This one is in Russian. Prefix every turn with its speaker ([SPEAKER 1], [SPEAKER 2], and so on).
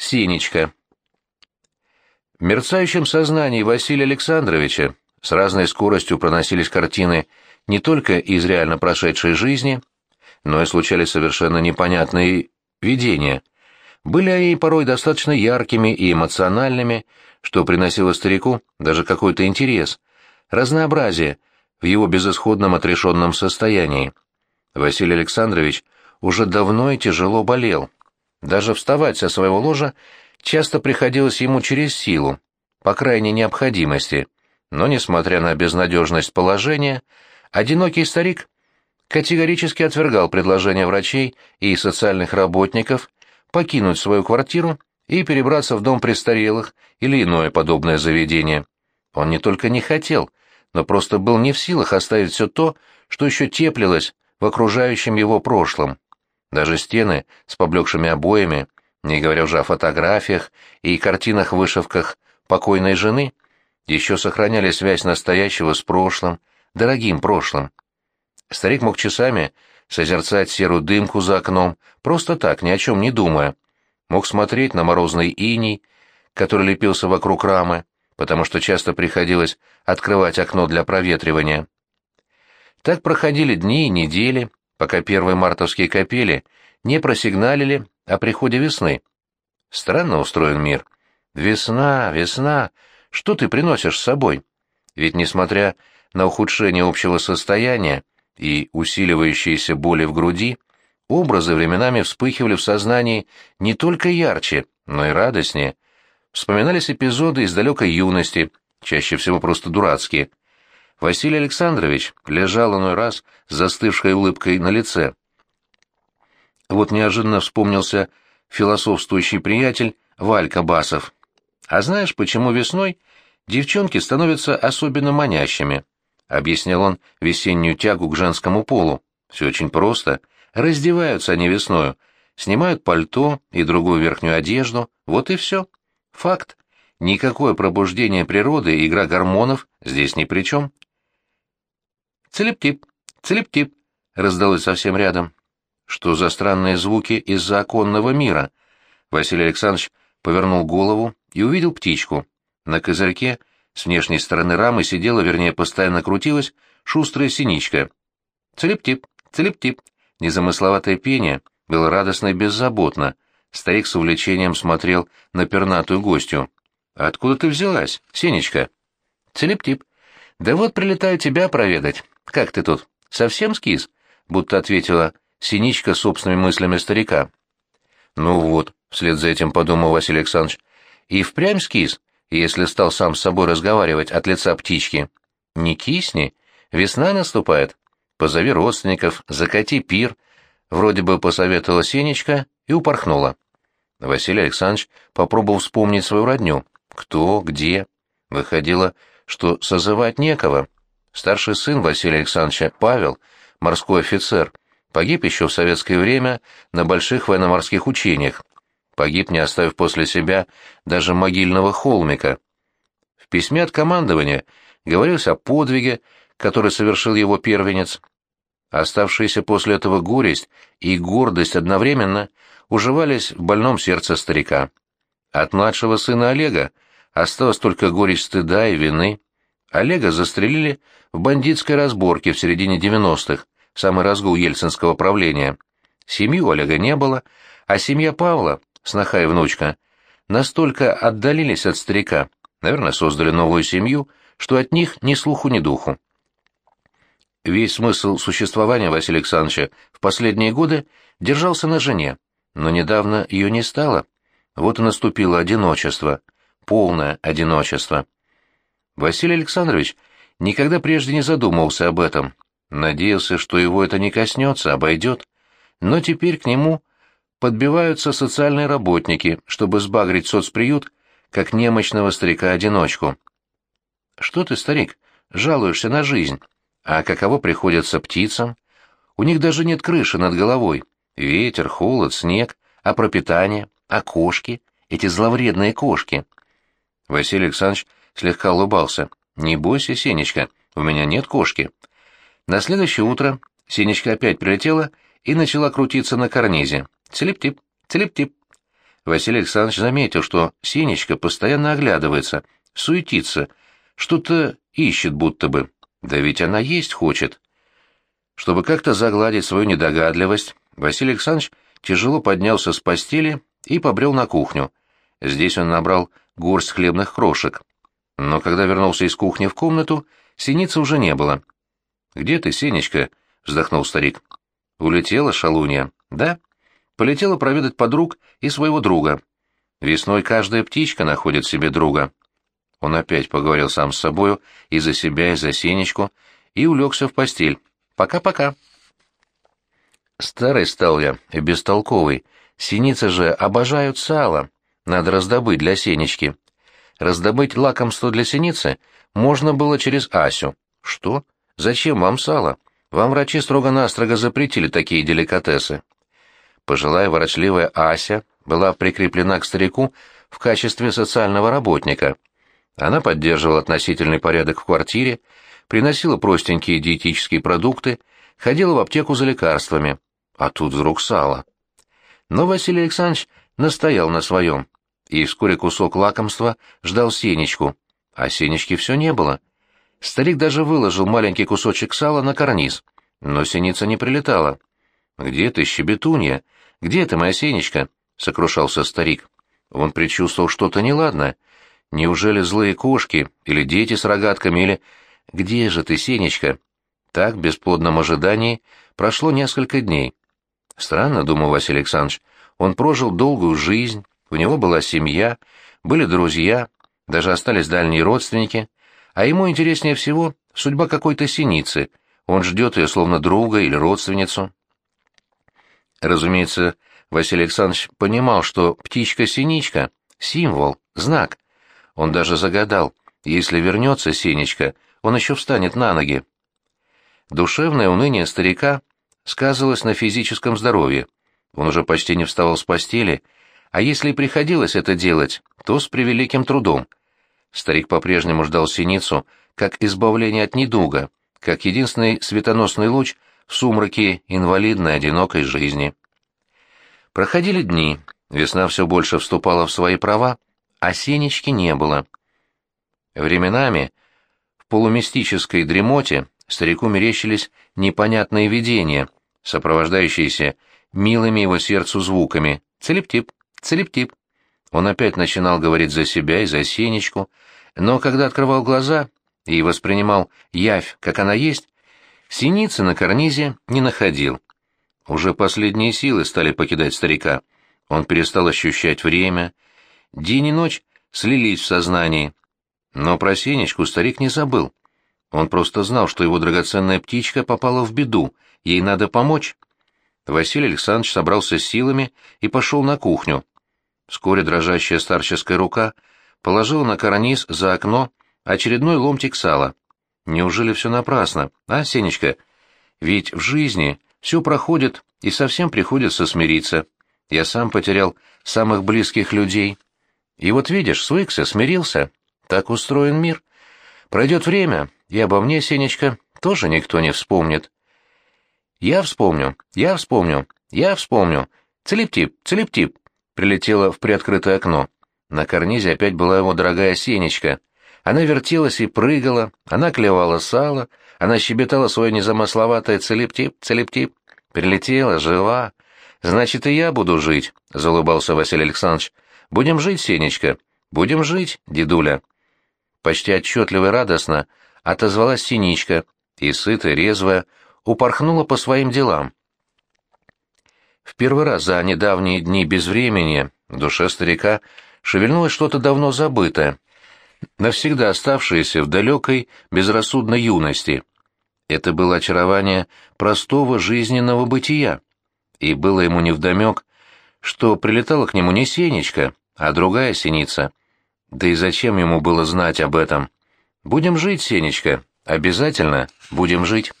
[SPEAKER 1] Синечка. В мерцающем сознании Василия Александровича с разной скоростью проносились картины не только из реально прошедшей жизни, но и случались совершенно непонятные видения. Были они порой достаточно яркими и эмоциональными, что приносило старику даже какой-то интерес, разнообразие в его безысходном отрешенном состоянии. Василий Александрович уже давно и тяжело болел. Даже вставать со своего ложа часто приходилось ему через силу, по крайней необходимости, но, несмотря на безнадежность положения, одинокий старик категорически отвергал предложения врачей и социальных работников покинуть свою квартиру и перебраться в дом престарелых или иное подобное заведение. Он не только не хотел, но просто был не в силах оставить все то, что еще теплилось в окружающем его прошлом. Даже стены с поблекшими обоями, не говоря уже о фотографиях и картинах-вышивках покойной жены, еще сохраняли связь настоящего с прошлым, дорогим прошлым. Старик мог часами созерцать серую дымку за окном, просто так, ни о чем не думая. Мог смотреть на морозный иней, который лепился вокруг рамы, потому что часто приходилось открывать окно для проветривания. Так проходили дни и недели, пока первые мартовские капели не просигналили о приходе весны. Странно устроен мир. Весна, весна, что ты приносишь с собой? Ведь, несмотря на ухудшение общего состояния и усиливающиеся боли в груди, образы временами вспыхивали в сознании не только ярче, но и радостнее. Вспоминались эпизоды из далекой юности, чаще всего просто дурацкие, Василий Александрович лежал иной раз с застывшей улыбкой на лице. Вот неожиданно вспомнился философствующий приятель Валька Басов. «А знаешь, почему весной девчонки становятся особенно манящими?» — объяснял он весеннюю тягу к женскому полу. «Все очень просто. Раздеваются они весною, снимают пальто и другую верхнюю одежду, вот и все. Факт. Никакое пробуждение природы и игра гормонов здесь ни при чем. «Целептип! Целептип!» — раздалось совсем рядом. Что за странные звуки из-за оконного мира? Василий Александрович повернул голову и увидел птичку. На козырьке с внешней стороны рамы сидела, вернее, постоянно крутилась, шустрая синичка. «Целептип! Целептип!» Незамысловатое пение было радостно и беззаботно. Старик с увлечением смотрел на пернатую гостью. «Откуда ты взялась, Синечка?» «Целептип. Да вот прилетаю тебя проведать. «Как ты тут? Совсем скис?» — будто ответила синичка собственными мыслями старика. «Ну вот», — вслед за этим подумал Василий Александрович, — «и впрямь скис, если стал сам с собой разговаривать от лица птички. Не кисни, весна наступает. Позови родственников, закати пир», — вроде бы посоветовала Синичка и упорхнула. Василий Александрович попробовал вспомнить свою родню. Кто, где? Выходило, что созывать некого. Старший сын Василия Александровича, Павел, морской офицер, погиб еще в советское время на больших военно-морских учениях. Погиб, не оставив после себя даже могильного холмика. В письме от командования говорилось о подвиге, который совершил его первенец. Оставшиеся после этого горесть и гордость одновременно уживались в больном сердце старика. От младшего сына Олега осталась только горесть стыда и вины. Олега застрелили в бандитской разборке в середине 90-х, самый разгул ельцинского правления. Семьи Олега не было, а семья Павла, сноха и внучка, настолько отдалились от старика, наверное, создали новую семью, что от них ни слуху, ни духу. Весь смысл существования Василия Александровича в последние годы держался на жене, но недавно ее не стало. Вот и наступило одиночество, полное одиночество. Василий Александрович никогда прежде не задумывался об этом, надеялся, что его это не коснется, обойдет. Но теперь к нему подбиваются социальные работники, чтобы сбагрить соцприют, как немощного старика-одиночку. Что ты, старик, жалуешься на жизнь? А каково приходится птицам? У них даже нет крыши над головой. Ветер, холод, снег, а пропитание, а кошки, эти зловредные кошки. Василий Александрович слегка улыбался. «Не бойся, Сенечка, у меня нет кошки». На следующее утро Сенечка опять прилетела и начала крутиться на карнизе. Целиптип, целиптип. Василий Александрович заметил, что Сенечка постоянно оглядывается, суетится, что-то ищет будто бы. Да ведь она есть хочет. Чтобы как-то загладить свою недогадливость, Василий Александрович тяжело поднялся с постели и побрел на кухню. Здесь он набрал горсть хлебных крошек. Но когда вернулся из кухни в комнату, синицы уже не было. «Где ты, Сенечка?» — вздохнул старик. «Улетела шалунья?» «Да?» «Полетела проведать подруг и своего друга. Весной каждая птичка находит себе друга». Он опять поговорил сам с собою и за себя, и за Сенечку, и улегся в постель. «Пока-пока». Старый стал я и бестолковый. Синицы же обожают сало. Надо раздобыть для Сенечки. Раздобыть лакомство для синицы можно было через Асю. Что? Зачем вам сало? Вам врачи строго-настрого запретили такие деликатесы. Пожилая ворочливая Ася была прикреплена к старику в качестве социального работника. Она поддерживала относительный порядок в квартире, приносила простенькие диетические продукты, ходила в аптеку за лекарствами. А тут вдруг сало. Но Василий Александрович настоял на своем, и вскоре кусок лакомства ждал Сенечку, а Сенечки все не было. Старик даже выложил маленький кусочек сала на карниз, но синица не прилетала. «Где ты, щебетунья? Где ты, моя Сенечка?» — сокрушался старик. Он предчувствовал что-то неладное. Неужели злые кошки, или дети с рогатками, или... «Где же ты, Сенечка?» Так, в бесплодном ожидании, прошло несколько дней. Странно, думал Василий Александрович, он прожил долгую жизнь, у него была семья, были друзья, даже остались дальние родственники, а ему интереснее всего судьба какой-то синицы, он ждет ее словно друга или родственницу. Разумеется, Василий Александрович понимал, что птичка-синичка — символ, знак. Он даже загадал, если вернется Синичка, он еще встанет на ноги. Душевное уныние старика сказывалось на физическом здоровье. Он уже почти не вставал с постели, а если и приходилось это делать, то с превеликим трудом. Старик по-прежнему ждал синицу, как избавление от недуга, как единственный светоносный луч в сумраке инвалидной одинокой жизни. Проходили дни, весна все больше вступала в свои права, а сенечки не было. Временами в полумистической дремоте старику мерещились непонятные видения, сопровождающиеся милыми его сердцу звуками «целептип, целептип». Он опять начинал говорить за себя и за Сенечку, но когда открывал глаза и воспринимал явь, как она есть, синицы на карнизе не находил. Уже последние силы стали покидать старика. Он перестал ощущать время. День и ночь слились в сознании. Но про Сенечку старик не забыл. Он просто знал, что его драгоценная птичка попала в беду, ей надо помочь. Василий Александрович собрался с силами и пошел на кухню. Вскоре дрожащая старческая рука положила на карниз за окно очередной ломтик сала. Неужели все напрасно, а, Сенечка? Ведь в жизни все проходит и совсем приходится смириться. Я сам потерял самых близких людей. И вот видишь, свыкся, смирился. Так устроен мир. Пройдет время, и обо мне, Сенечка, тоже никто не вспомнит. Я вспомню, я вспомню, я вспомню. Целептип, целептип. Прилетела в приоткрытое окно. На карнизе опять была его дорогая Сенечка. Она вертелась и прыгала, она клевала сало, она щебетала свое незамысловатое целептип, целептип. Прилетела, жива. Значит, и я буду жить, — залыбался Василий Александрович. Будем жить, Сенечка, будем жить, дедуля почти отчетливо и радостно отозвалась синичка и, сытая, резвая, упорхнула по своим делам. В первый раз за недавние дни безвремени в душе старика шевельнулось что-то давно забытое, навсегда оставшееся в далекой, безрассудной юности. Это было очарование простого жизненного бытия, и было ему невдомек, что прилетала к нему не Сенечка, а другая синица, да и зачем ему было знать об этом? Будем жить, Сенечка, обязательно будем жить.